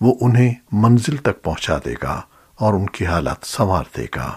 وہ انہیں منزل تک پہنچا دے گا اور ان کی حالت سنوار دے گا۔